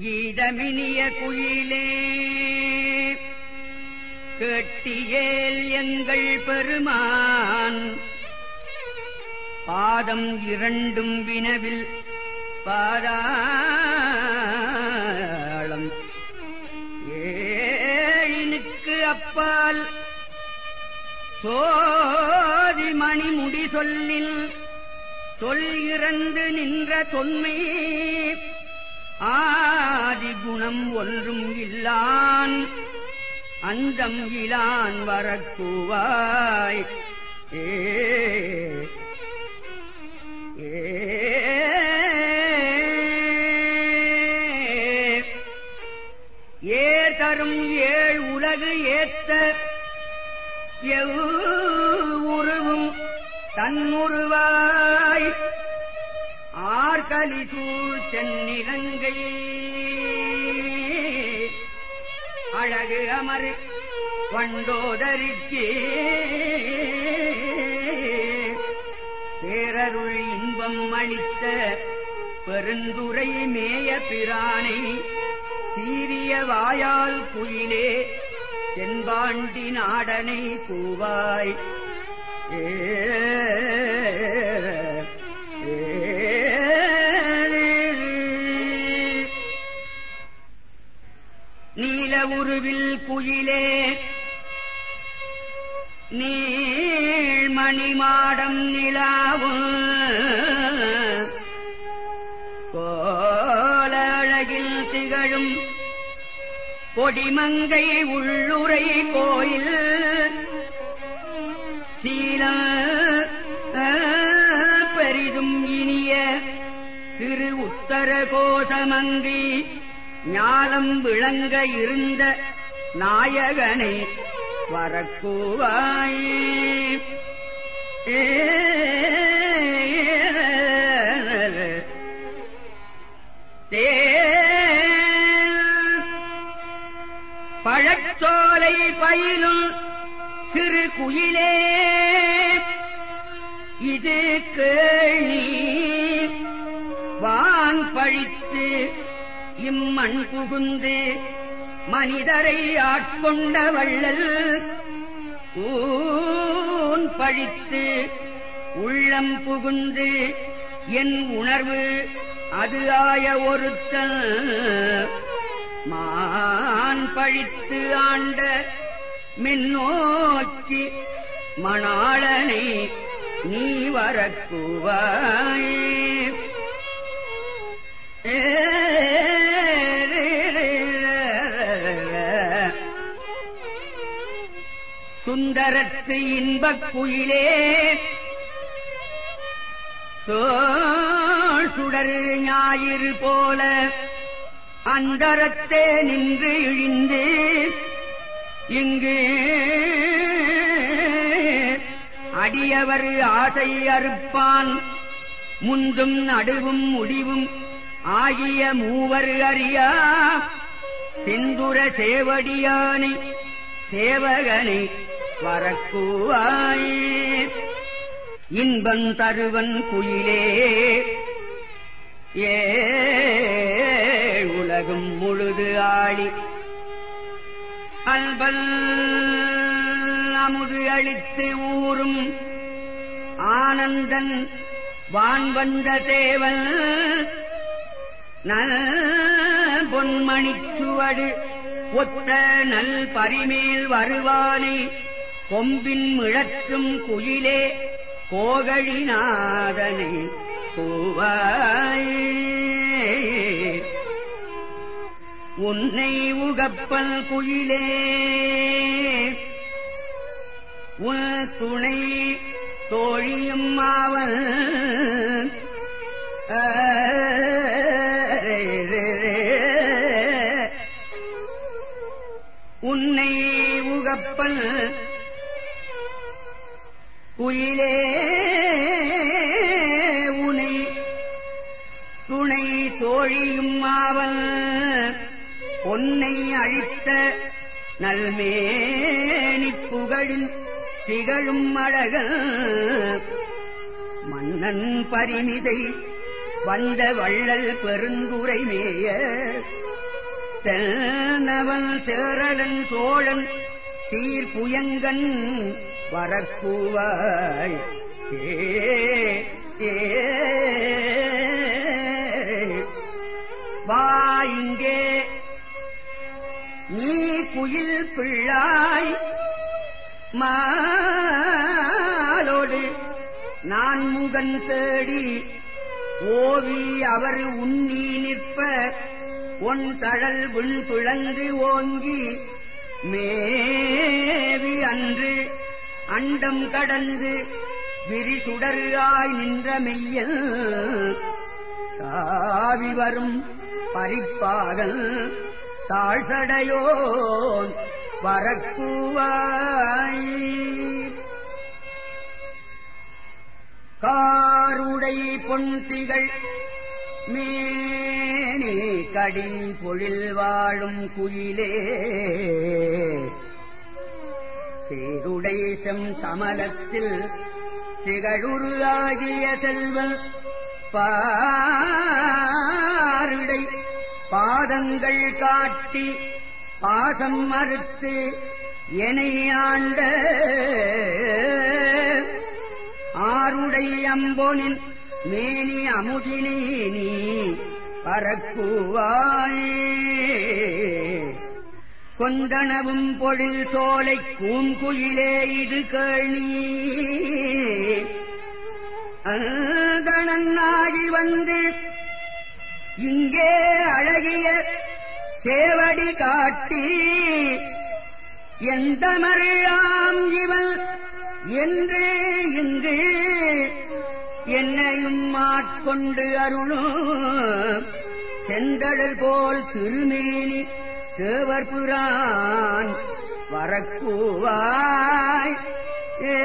கீதமினிய குயிலே. கேட்டியேல் எங்கள் பெருமான். பாதம் இரண்டும் வினவில் பாதாளம். ஏழினுக்கு அப்பால் சோதி மணிமுடி சொல்லில் சொல் இறந்து நின்ற தொன்மை. ஆதி குணம் ஒன்றும் இல்லான் அந்தம் இலான் வரக்குவாய். ஏ ஏர் தரும் ஏழ் உலகு ஏத்த எவ்வுருவும் தன்னுருவாய். ஆர்கலி சூழ் அழகு அமர் வண்டோதரிக்கே. பேரருள் இன்பம் அளித்த பெருந்துரை மேய பிரானை சீரிய வாயால் குயிலே தென்பாண்டி நாடனை கூவாய் ஏ உருவில் குயிலே. நீள்மணி மாடம் நிலாவும் கோல அழகில் திகழும் கொடிமங்கை உள்ளுரை கோயில். சீல பெரிதும் இனிய திரு உத்தர கோஷமங்கி ஞானம் விளங்க இருந்த நாயகனை வரக்கூவாய் பழச்சோலை பயிலும் சிறு குயிலே இது கேணி வான் பழித்து இம்மண் புகுந்து மனிதரை ஆட்கொண்ட வள்ளல் ஊன் பழித்து உள்ளம் புகுந்து என் உணர்வு அது ஆய ஒருத்தல். மான் பழித்து ஆண்ட மின்னோக்கி மணாளனை நீ வரக்குவாயே. சுந்தரத்து இன்பக் குயிலே. சுடர் ஞாயிறு போல அந்தரத்தே நின்று இழிந்து இங்கு அடியவர் ஆசை அறுப்பான் முந்தும் நடுவும் முடிவும் ஆகிய மூவர் அறியா. சிந்துர சேவடியானை சேவகனை வரக்குவாய் இன்பம் தருவன் குயிலே. ஏ உலகம் முழுது ஆளி அல்பல் அமுது அழித்து ஊறும் ஆனந்தன் வான் வந்த தேவன் நல் பொன்மணிச்சுவடு ஒத்த நல் பரிமேல் வருவானை. கொம்பின் மிழற்றும் குயிலே கோகழிநாதனை கூவாய். உன்னை உகப்பல் குயிலே உன் துணை தோழியும் மாவல் உன்னை உகப்பல் குயிலே உனை துணை தோழியும் மாவல் பொன்னை அழித்த நல்மேனி புகழின் திகழும் அழகல் மன்னன் பரிமிதை வந்த வள்ளல் பெருந்துரை மேய தென்னவன் சேரலன் சோழன் சீர்புயங்கன் வரக்கூவாய் வா இங்கே. நீ குயில் பிள்ளாய். மாலோடு நான் முகன் தேடி. ஓவி அவர் உண்ணி நிற்ப. ஒன் தழல் விண் பிளந்து ஓங்கி. மேவி அன்று அண்டம் கடந்து விரிசுடராய் நின்ற மெய்யல் தாவி வரும் பறிப்பாகல் தாழ்சடையோன் வரக்குவாய். காருடை பொன்திகள் மேனே கடி பொழில் வாழும் குயிலே சேருடை சமலத்தில் திகழுரு ஆகிய செல்வன் பாருடை பாதங்கள் காட்டி பாசம் மறுத்து எனையாண்ட ஆருடை அம்போனின் மேனி அமுதினே நீ பறக்குவாய். கொந்தனவும் பொழில் சோலை கூங்குயிலே இது கேணி அந்தணனாகி வந்து இங்கே அழகிய சேவடி காட்டி எந்த மறையாம் இவள்? என்று இங்கு என்னையும் மாட்கொண்டு அருளும் செந்தடல் போல் திருமேனி தேவர்புரான் வரக்குவாய். ஏ